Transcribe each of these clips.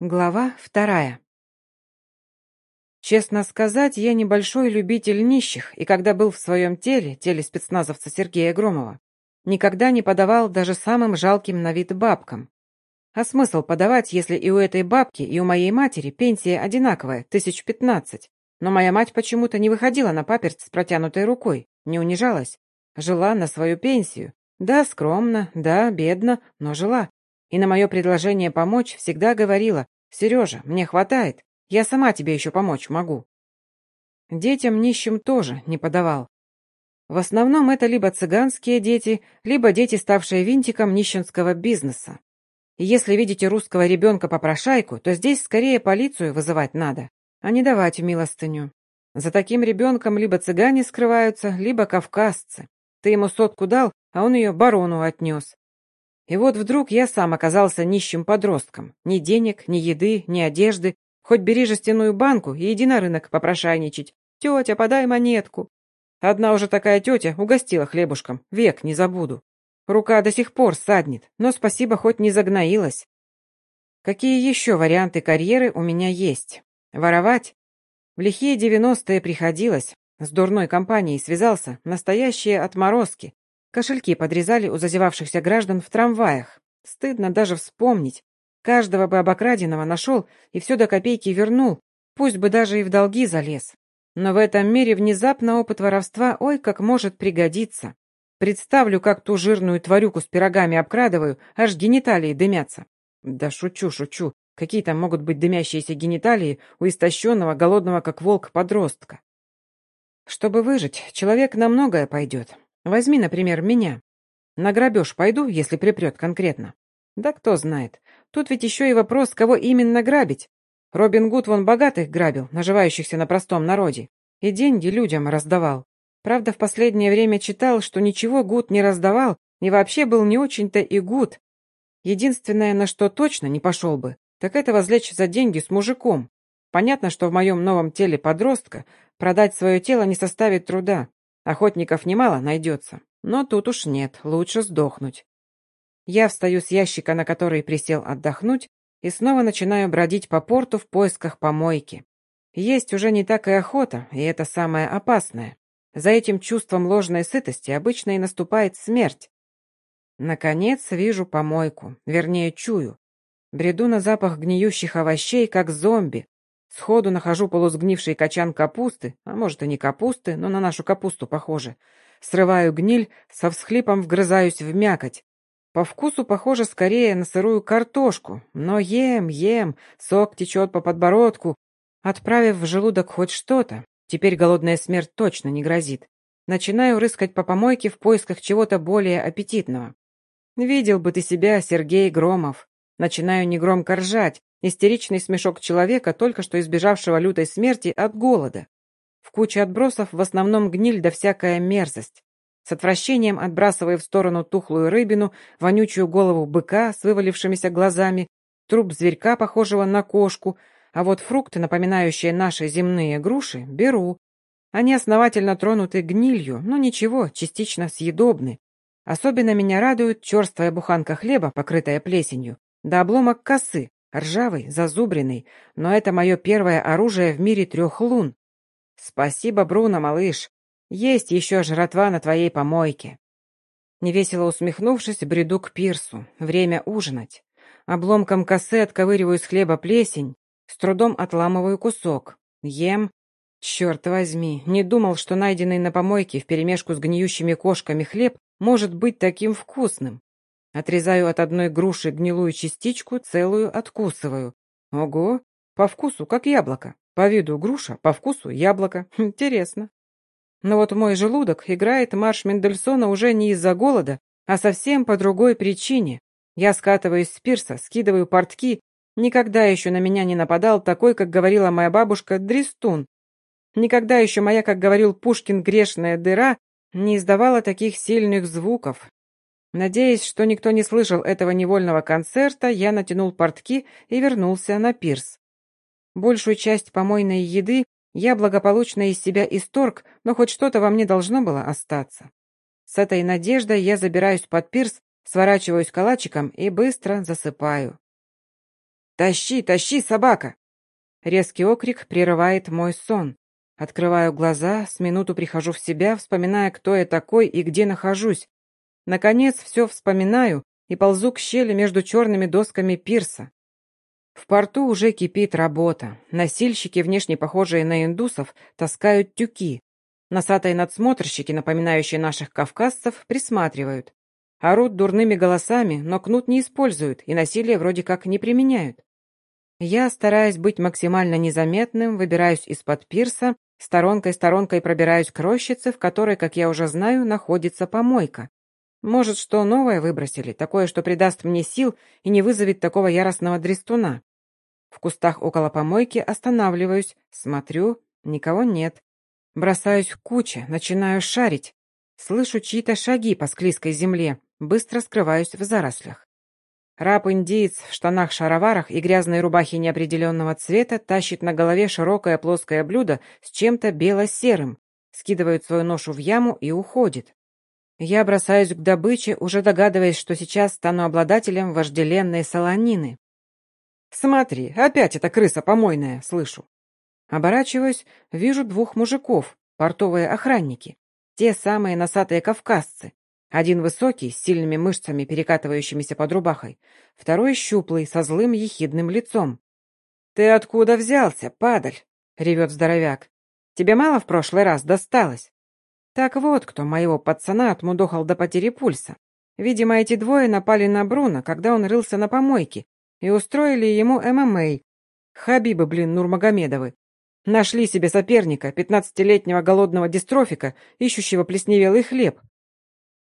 Глава вторая. Честно сказать, я небольшой любитель нищих, и когда был в своем теле, теле спецназовца Сергея Громова, никогда не подавал даже самым жалким на вид бабкам. А смысл подавать, если и у этой бабки, и у моей матери пенсия одинаковая, тысяч пятнадцать? Но моя мать почему-то не выходила на паперть с протянутой рукой, не унижалась. Жила на свою пенсию. Да, скромно, да, бедно, но жила и на мое предложение помочь всегда говорила «Сережа, мне хватает, я сама тебе еще помочь могу». Детям нищим тоже не подавал. В основном это либо цыганские дети, либо дети, ставшие винтиком нищенского бизнеса. И если видите русского ребенка-попрошайку, то здесь скорее полицию вызывать надо, а не давать милостыню. За таким ребенком либо цыгане скрываются, либо кавказцы. Ты ему сотку дал, а он ее барону отнес. И вот вдруг я сам оказался нищим подростком. Ни денег, ни еды, ни одежды. Хоть бери жестяную банку и иди на рынок попрошайничать. «Тетя, подай монетку». Одна уже такая тетя угостила хлебушком. Век не забуду. Рука до сих пор саднет, но спасибо, хоть не загноилась. Какие еще варианты карьеры у меня есть? Воровать? В лихие девяностые приходилось. С дурной компанией связался. Настоящие отморозки. Кошельки подрезали у зазевавшихся граждан в трамваях. Стыдно даже вспомнить. Каждого бы обокраденного нашел и все до копейки вернул, пусть бы даже и в долги залез. Но в этом мире внезапно опыт воровства ой как может пригодиться. Представлю, как ту жирную тварюку с пирогами обкрадываю, аж гениталии дымятся. Да шучу, шучу. Какие там могут быть дымящиеся гениталии у истощенного, голодного, как волк, подростка? Чтобы выжить, человек на многое пойдет. Возьми, например, меня. На грабеж пойду, если припрет конкретно. Да кто знает. Тут ведь еще и вопрос, кого именно грабить. Робин Гуд вон богатых грабил, наживающихся на простом народе. И деньги людям раздавал. Правда, в последнее время читал, что ничего Гуд не раздавал, и вообще был не очень-то и good. Единственное, на что точно не пошел бы, так это возлечь за деньги с мужиком. Понятно, что в моем новом теле подростка продать свое тело не составит труда. Охотников немало найдется, но тут уж нет, лучше сдохнуть. Я встаю с ящика, на который присел отдохнуть, и снова начинаю бродить по порту в поисках помойки. Есть уже не так и охота, и это самое опасное. За этим чувством ложной сытости обычно и наступает смерть. Наконец вижу помойку, вернее чую. Бреду на запах гниющих овощей, как зомби, Сходу нахожу полусгнивший качан капусты, а может и не капусты, но на нашу капусту похоже. Срываю гниль, со всхлипом вгрызаюсь в мякоть. По вкусу похоже скорее на сырую картошку, но ем, ем, сок течет по подбородку. Отправив в желудок хоть что-то, теперь голодная смерть точно не грозит. Начинаю рыскать по помойке в поисках чего-то более аппетитного. Видел бы ты себя, Сергей Громов. Начинаю негромко ржать, Истеричный смешок человека, только что избежавшего лютой смерти от голода. В куче отбросов в основном гниль да всякая мерзость. С отвращением отбрасывая в сторону тухлую рыбину, вонючую голову быка с вывалившимися глазами, труп зверька, похожего на кошку, а вот фрукты, напоминающие наши земные груши, беру. Они основательно тронуты гнилью, но ничего, частично съедобны. Особенно меня радует черствая буханка хлеба, покрытая плесенью, да обломок косы, Ржавый, зазубренный, но это мое первое оружие в мире трех лун. Спасибо, Бруно, малыш. Есть еще жратва на твоей помойке. Невесело усмехнувшись, бреду к пирсу. Время ужинать. Обломком косы отковыриваю с хлеба плесень, с трудом отламываю кусок. Ем. Черт возьми, не думал, что найденный на помойке вперемешку с гниющими кошками хлеб может быть таким вкусным. Отрезаю от одной груши гнилую частичку, целую откусываю. Ого, по вкусу как яблоко. По виду груша, по вкусу яблоко. Интересно. Но вот мой желудок играет марш Мендельсона уже не из-за голода, а совсем по другой причине. Я скатываюсь с пирса, скидываю портки. Никогда еще на меня не нападал такой, как говорила моя бабушка, дрестун. Никогда еще моя, как говорил Пушкин, грешная дыра не издавала таких сильных звуков. Надеясь, что никто не слышал этого невольного концерта, я натянул портки и вернулся на пирс. Большую часть помойной еды я благополучно из себя исторг, но хоть что-то во мне должно было остаться. С этой надеждой я забираюсь под пирс, сворачиваюсь калачиком и быстро засыпаю. «Тащи, тащи, собака!» Резкий окрик прерывает мой сон. Открываю глаза, с минуту прихожу в себя, вспоминая, кто я такой и где нахожусь. Наконец, все вспоминаю и ползу к щели между черными досками пирса. В порту уже кипит работа. Носильщики, внешне похожие на индусов, таскают тюки. Носатые надсмотрщики, напоминающие наших кавказцев, присматривают. Орут дурными голосами, но кнут не используют и насилие вроде как не применяют. Я, стараясь быть максимально незаметным, выбираюсь из-под пирса, сторонкой-сторонкой пробираюсь к рощице, в которой, как я уже знаю, находится помойка. Может, что новое выбросили, такое, что придаст мне сил и не вызовет такого яростного дрестуна. В кустах около помойки останавливаюсь, смотрю, никого нет. Бросаюсь в куче, начинаю шарить. Слышу чьи-то шаги по склизкой земле, быстро скрываюсь в зарослях. Раб-индиец в штанах-шароварах и грязной рубахе неопределенного цвета тащит на голове широкое плоское блюдо с чем-то бело-серым, скидывает свою ношу в яму и уходит. Я бросаюсь к добыче, уже догадываясь, что сейчас стану обладателем вожделенной солонины. «Смотри, опять эта крыса помойная!» — слышу. Оборачиваюсь, вижу двух мужиков, портовые охранники. Те самые носатые кавказцы. Один высокий, с сильными мышцами, перекатывающимися под рубахой. Второй щуплый, со злым ехидным лицом. «Ты откуда взялся, падаль?» — ревет здоровяк. «Тебе мало в прошлый раз досталось?» Так вот, кто моего пацана отмудохал до потери пульса. Видимо, эти двое напали на Бруно, когда он рылся на помойке, и устроили ему ММА. Хабибы, блин, Нурмагомедовы. Нашли себе соперника, пятнадцатилетнего голодного дистрофика, ищущего плесневелый хлеб.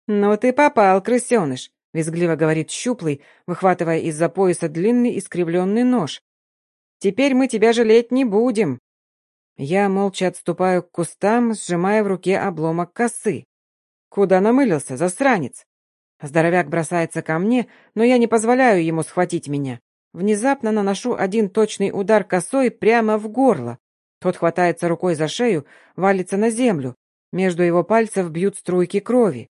«Ну ты попал, крысеныш», — визгливо говорит Щуплый, выхватывая из-за пояса длинный искривленный нож. «Теперь мы тебя жалеть не будем». Я молча отступаю к кустам, сжимая в руке обломок косы. «Куда намылился, засранец?» Здоровяк бросается ко мне, но я не позволяю ему схватить меня. Внезапно наношу один точный удар косой прямо в горло. Тот хватается рукой за шею, валится на землю. Между его пальцев бьют струйки крови.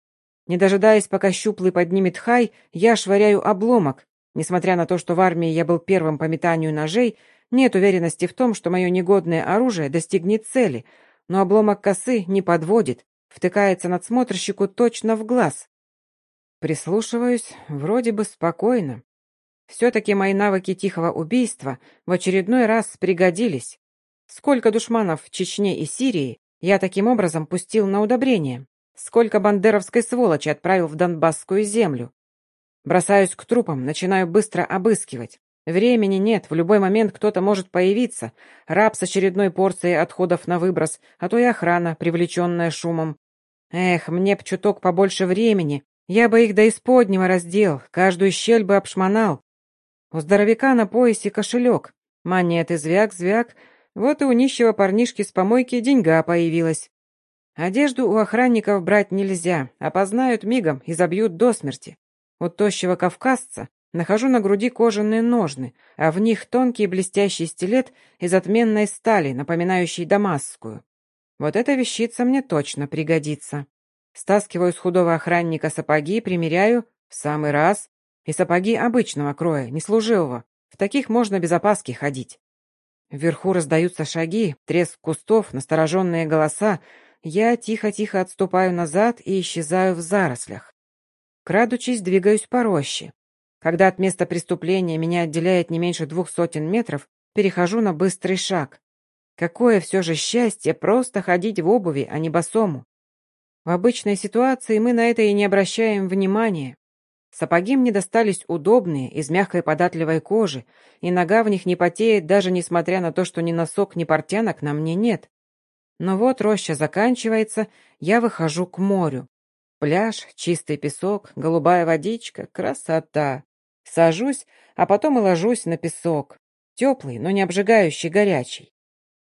Не дожидаясь, пока щуплый поднимет хай, я швыряю обломок. Несмотря на то, что в армии я был первым по метанию ножей, нет уверенности в том, что мое негодное оружие достигнет цели, но обломок косы не подводит, втыкается надсмотрщику точно в глаз. Прислушиваюсь, вроде бы спокойно. Все-таки мои навыки тихого убийства в очередной раз пригодились. Сколько душманов в Чечне и Сирии я таким образом пустил на удобрение? Сколько бандеровской сволочи отправил в Донбасскую землю? Бросаюсь к трупам, начинаю быстро обыскивать. Времени нет, в любой момент кто-то может появиться. Раб с очередной порцией отходов на выброс, а то и охрана, привлеченная шумом. Эх, мне б чуток побольше времени, я бы их до исподнего раздел, каждую щель бы обшмонал. У здоровяка на поясе кошелек. Монеты звяк-звяк. Вот и у нищего парнишки с помойки деньга появилась. Одежду у охранников брать нельзя, опознают мигом и забьют до смерти. У тощего кавказца нахожу на груди кожаные ножны, а в них тонкий блестящий стилет из отменной стали, напоминающий дамасскую. Вот эта вещица мне точно пригодится. Стаскиваю с худого охранника сапоги, примеряю, в самый раз, и сапоги обычного кроя, не служивого. В таких можно без опаски ходить. Вверху раздаются шаги, треск кустов, настороженные голоса. Я тихо-тихо отступаю назад и исчезаю в зарослях. Крадучись, двигаюсь по роще. Когда от места преступления меня отделяет не меньше двух сотен метров, перехожу на быстрый шаг. Какое все же счастье просто ходить в обуви, а не босому. В обычной ситуации мы на это и не обращаем внимания. Сапоги мне достались удобные, из мягкой податливой кожи, и нога в них не потеет, даже несмотря на то, что ни носок, ни портянок на мне нет. Но вот роща заканчивается, я выхожу к морю. Пляж, чистый песок, голубая водичка, красота. Сажусь, а потом и ложусь на песок. Теплый, но не обжигающий, горячий.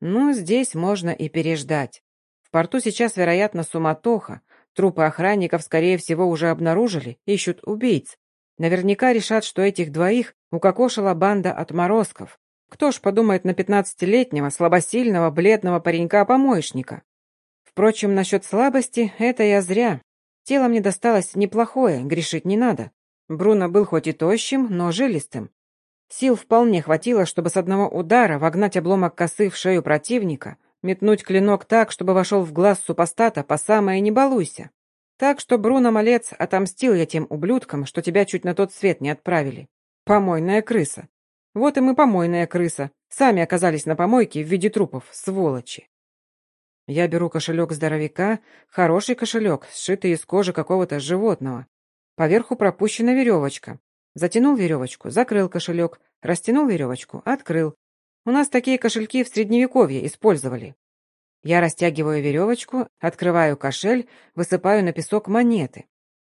Ну, здесь можно и переждать. В порту сейчас, вероятно, суматоха. Трупы охранников, скорее всего, уже обнаружили, ищут убийц. Наверняка решат, что этих двоих укокошила банда отморозков. Кто ж подумает на пятнадцатилетнего, слабосильного, бледного паренька-помоечника? Впрочем, насчет слабости это я зря. Тело мне досталось неплохое, грешить не надо. Бруно был хоть и тощим, но жилистым. Сил вполне хватило, чтобы с одного удара вогнать обломок косы в шею противника, метнуть клинок так, чтобы вошел в глаз супостата по самое «не балуйся». Так что, Бруно Малец, отомстил я тем ублюдкам, что тебя чуть на тот свет не отправили. Помойная крыса. Вот и мы помойная крыса. Сами оказались на помойке в виде трупов, сволочи. Я беру кошелек здоровяка, хороший кошелек, сшитый из кожи какого-то животного. Поверху пропущена веревочка. Затянул веревочку, закрыл кошелек, растянул веревочку, открыл. У нас такие кошельки в средневековье использовали. Я растягиваю веревочку, открываю кошель, высыпаю на песок монеты.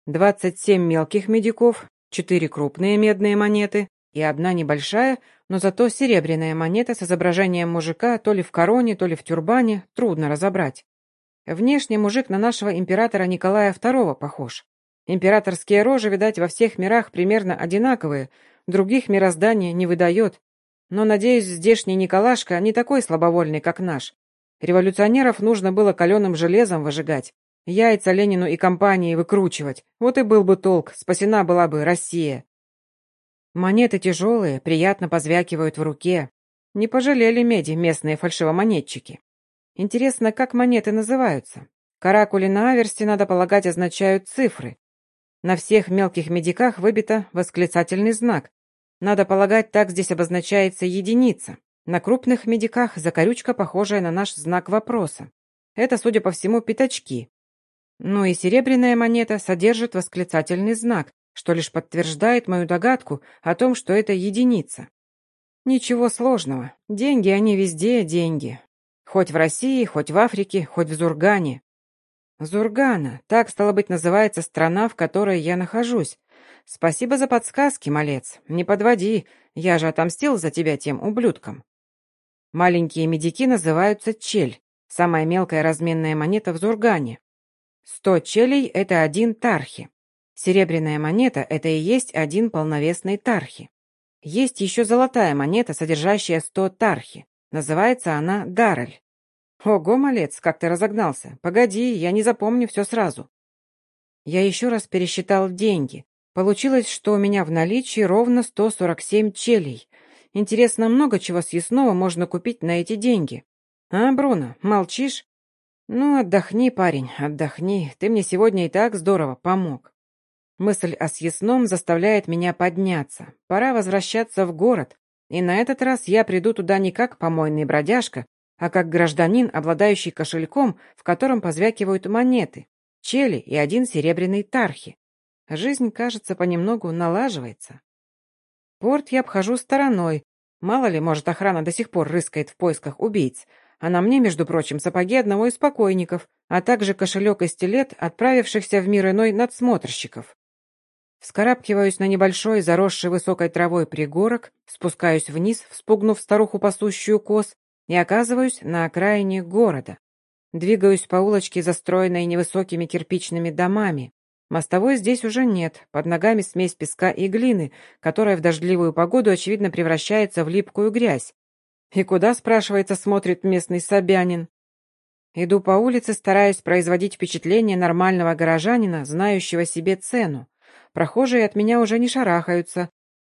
Двадцать семь мелких медиков, четыре крупные медные монеты и одна небольшая, но зато серебряная монета с изображением мужика то ли в короне, то ли в тюрбане, трудно разобрать. Внешне мужик на нашего императора Николая II похож. Императорские рожи, видать, во всех мирах примерно одинаковые, других мироздания не выдает. Но, надеюсь, здешний Николашка не такой слабовольный, как наш. Революционеров нужно было каленым железом выжигать, яйца Ленину и компании выкручивать. Вот и был бы толк, спасена была бы Россия. Монеты тяжелые, приятно позвякивают в руке. Не пожалели меди местные фальшивомонетчики. Интересно, как монеты называются? Каракули на аверсе, надо полагать, означают цифры. На всех мелких медиках выбито восклицательный знак. Надо полагать, так здесь обозначается единица. На крупных медиках закорючка, похожая на наш знак вопроса. Это, судя по всему, пятачки. Ну и серебряная монета содержит восклицательный знак, что лишь подтверждает мою догадку о том, что это единица. Ничего сложного. Деньги, они везде деньги. Хоть в России, хоть в Африке, хоть в Зургане. Зургана, так, стало быть, называется страна, в которой я нахожусь. Спасибо за подсказки, малец. Не подводи, я же отомстил за тебя тем ублюдкам. Маленькие медики называются чель, самая мелкая разменная монета в Зургане. Сто челей – это один тархи. Серебряная монета – это и есть один полновесный тархи. Есть еще золотая монета, содержащая сто тархи. Называется она дараль. Ого, малец, как ты разогнался. Погоди, я не запомню все сразу. Я еще раз пересчитал деньги. Получилось, что у меня в наличии ровно 147 челей. Интересно, много чего съестного можно купить на эти деньги. А, Бруно, молчишь? Ну, отдохни, парень, отдохни. Ты мне сегодня и так здорово помог. Мысль о съестном заставляет меня подняться. Пора возвращаться в город. И на этот раз я приду туда не как помойный бродяжка, а как гражданин, обладающий кошельком, в котором позвякивают монеты, чели и один серебряный тархи. Жизнь, кажется, понемногу налаживается. Порт я обхожу стороной. Мало ли, может, охрана до сих пор рыскает в поисках убийц. А на мне, между прочим, сапоги одного из покойников, а также кошелек и стилет, отправившихся в мир иной надсмотрщиков. Вскарабкиваюсь на небольшой, заросший высокой травой пригорок, спускаюсь вниз, вспугнув старуху, пасущую коз, и оказываюсь на окраине города. Двигаюсь по улочке, застроенной невысокими кирпичными домами. Мостовой здесь уже нет, под ногами смесь песка и глины, которая в дождливую погоду, очевидно, превращается в липкую грязь. И куда, спрашивается, смотрит местный Собянин? Иду по улице, стараясь производить впечатление нормального горожанина, знающего себе цену. Прохожие от меня уже не шарахаются.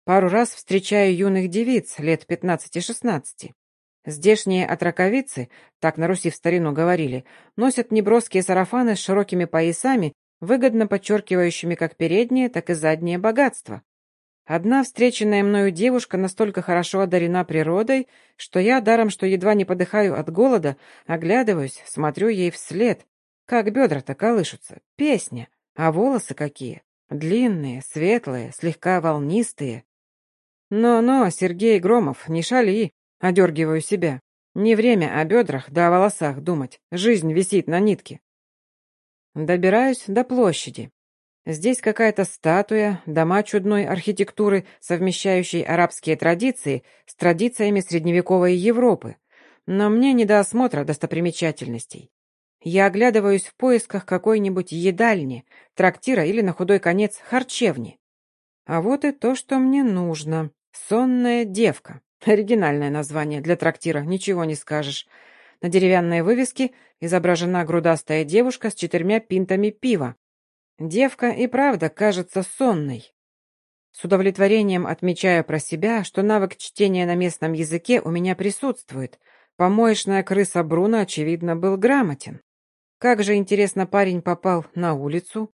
Пару раз встречаю юных девиц лет пятнадцати-шестнадцати. Здешние отраковицы, так на Руси в старину говорили, носят неброские сарафаны с широкими поясами выгодно подчеркивающими как переднее, так и заднее богатство. Одна встреченная мною девушка настолько хорошо одарена природой, что я, даром что едва не подыхаю от голода, оглядываюсь, смотрю ей вслед. Как бедра-то колышутся. Песня. А волосы какие? Длинные, светлые, слегка волнистые. Но-но, Сергей Громов, не шали, одергиваю себя. Не время о бедрах да о волосах думать. Жизнь висит на нитке. Добираюсь до площади. Здесь какая-то статуя, дома чудной архитектуры, совмещающей арабские традиции с традициями средневековой Европы. Но мне не до осмотра достопримечательностей. Я оглядываюсь в поисках какой-нибудь едальни, трактира или, на худой конец, харчевни. А вот и то, что мне нужно. «Сонная девка». Оригинальное название для трактира, ничего не скажешь. На деревянной вывеске изображена грудастая девушка с четырьмя пинтами пива. Девка и правда кажется сонной. С удовлетворением отмечаю про себя, что навык чтения на местном языке у меня присутствует. Помоечная крыса Бруно, очевидно, был грамотен. Как же, интересно, парень попал на улицу?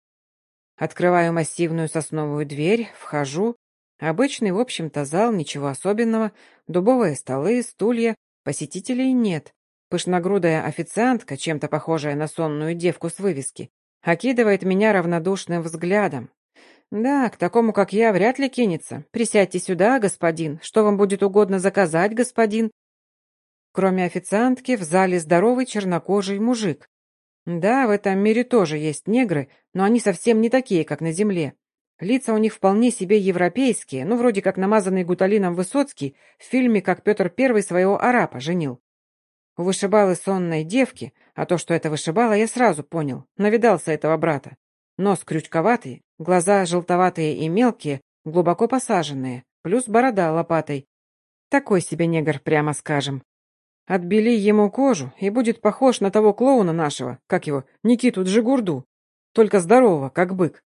Открываю массивную сосновую дверь, вхожу. Обычный, в общем-то, зал, ничего особенного. Дубовые столы, стулья. Посетителей нет. Пышногрудая официантка, чем-то похожая на сонную девку с вывески, окидывает меня равнодушным взглядом. «Да, к такому, как я, вряд ли кинется. Присядьте сюда, господин. Что вам будет угодно заказать, господин?» Кроме официантки, в зале здоровый чернокожий мужик. Да, в этом мире тоже есть негры, но они совсем не такие, как на земле. Лица у них вполне себе европейские, ну, вроде как намазанный гуталином Высоцкий в фильме «Как Петр I своего арапа женил». У вышибалы сонной девки, а то, что это вышибала, я сразу понял, навидался этого брата. Нос крючковатый, глаза желтоватые и мелкие, глубоко посаженные, плюс борода лопатой. Такой себе негр, прямо скажем. Отбели ему кожу, и будет похож на того клоуна нашего, как его, Никиту Джигурду, только здорового, как бык.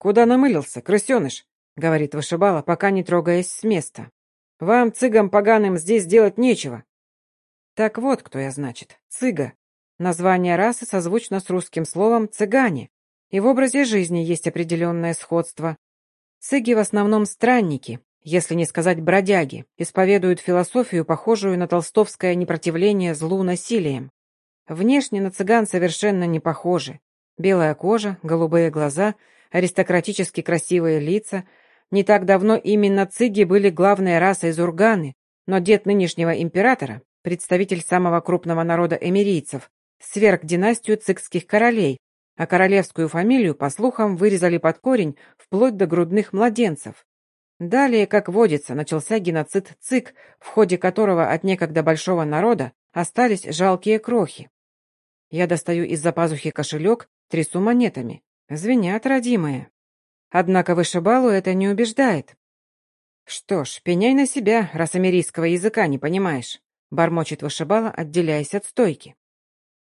«Куда намылился, крысеныш?» — говорит вышибала, пока не трогаясь с места. «Вам, цыгам поганым, здесь делать нечего». Так вот, кто я, значит, цыга. Название расы созвучно с русским словом «цыгане», и в образе жизни есть определенное сходство. Цыги в основном странники, если не сказать бродяги, исповедуют философию, похожую на толстовское непротивление злу насилием. Внешне на цыган совершенно не похожи. Белая кожа, голубые глаза, аристократически красивые лица. Не так давно именно цыги были главной расой зурганы, но дед нынешнего императора, представитель самого крупного народа эмирийцев, сверг династию цикских королей, а королевскую фамилию, по слухам, вырезали под корень вплоть до грудных младенцев. Далее, как водится, начался геноцид ЦИК, в ходе которого от некогда большого народа остались жалкие крохи. Я достаю из-за пазухи кошелек, трясу монетами. Звенят, родимые. Однако вышибалу это не убеждает. «Что ж, пеняй на себя, раз америйского языка не понимаешь», бормочет вышибала, отделяясь от стойки.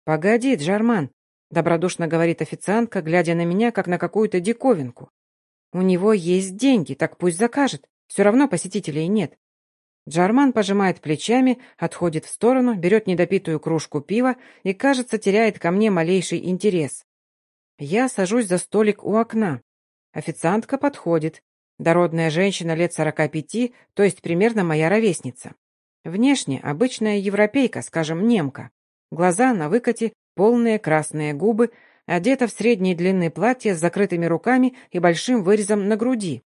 «Погоди, Джарман», — добродушно говорит официантка, глядя на меня, как на какую-то диковинку. «У него есть деньги, так пусть закажет. Все равно посетителей нет». Джарман пожимает плечами, отходит в сторону, берет недопитую кружку пива и, кажется, теряет ко мне малейший интерес. Я сажусь за столик у окна. Официантка подходит. Дородная женщина лет сорока пяти, то есть примерно моя ровесница. Внешне обычная европейка, скажем, немка. Глаза на выкате, полные красные губы, одета в средней длины платье с закрытыми руками и большим вырезом на груди.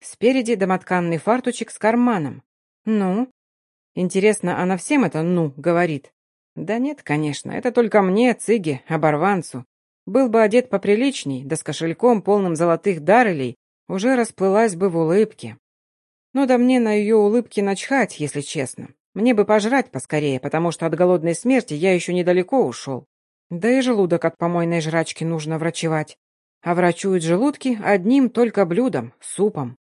Спереди домотканный фартучек с карманом. «Ну?» Интересно, она всем это «ну» говорит? Да нет, конечно, это только мне, цыге, оборванцу. Был бы одет поприличней, да с кошельком, полным золотых дарелей, уже расплылась бы в улыбке. Ну да мне на ее улыбки начхать, если честно. Мне бы пожрать поскорее, потому что от голодной смерти я еще недалеко ушел. Да и желудок от помойной жрачки нужно врачевать. А врачуют желудки одним только блюдом — супом.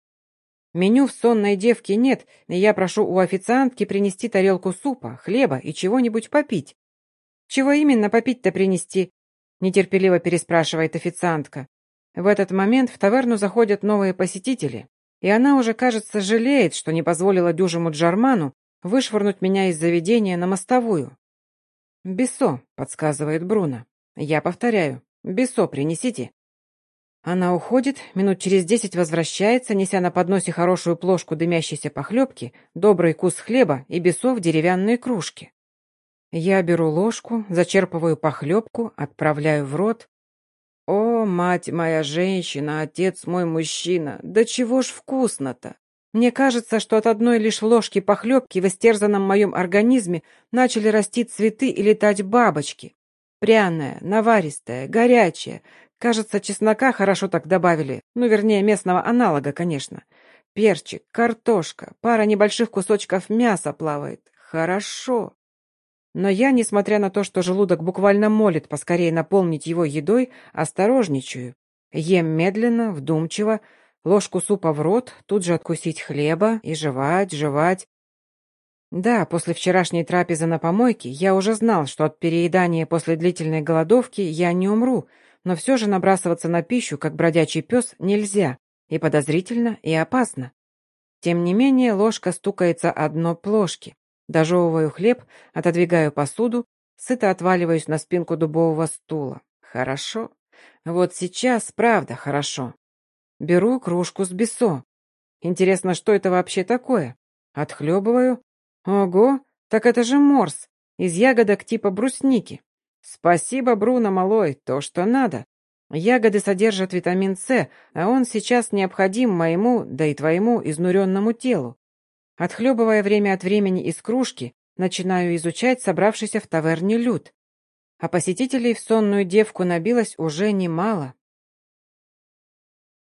Меню в сонной девке нет, и я прошу у официантки принести тарелку супа, хлеба и чего-нибудь попить. «Чего именно попить-то принести?» — нетерпеливо переспрашивает официантка. В этот момент в таверну заходят новые посетители, и она уже, кажется, жалеет, что не позволила дюжему Джарману вышвырнуть меня из заведения на мостовую. «Бесо», — подсказывает Бруно. «Я повторяю. Бесо принесите». Она уходит, минут через десять возвращается, неся на подносе хорошую плошку дымящейся похлебки, добрый кус хлеба и бесо в деревянной кружке. Я беру ложку, зачерпываю похлебку, отправляю в рот. О, мать моя женщина, отец мой мужчина, да чего ж вкусно-то! Мне кажется, что от одной лишь ложки похлебки в истерзанном моем организме начали расти цветы и летать бабочки. Пряная, наваристая, горячая. Кажется, чеснока хорошо так добавили. Ну, вернее, местного аналога, конечно. Перчик, картошка, пара небольших кусочков мяса плавает. Хорошо. Но я, несмотря на то, что желудок буквально молит поскорее наполнить его едой, осторожничаю. Ем медленно, вдумчиво, ложку супа в рот, тут же откусить хлеба и жевать, жевать. Да, после вчерашней трапезы на помойке я уже знал, что от переедания после длительной голодовки я не умру, но все же набрасываться на пищу, как бродячий пес, нельзя. И подозрительно, и опасно. Тем не менее, ложка стукается о дно плошки. Дожевываю хлеб, отодвигаю посуду, сыто отваливаюсь на спинку дубового стула. Хорошо. Вот сейчас, правда, хорошо. Беру кружку с бесо. Интересно, что это вообще такое? Отхлебываю. Ого, так это же морс. Из ягодок типа брусники. Спасибо, Бруно, малой, то, что надо. Ягоды содержат витамин С, а он сейчас необходим моему, да и твоему изнуренному телу. Отхлебывая время от времени из кружки, начинаю изучать собравшийся в таверне люд. А посетителей в сонную девку набилось уже немало.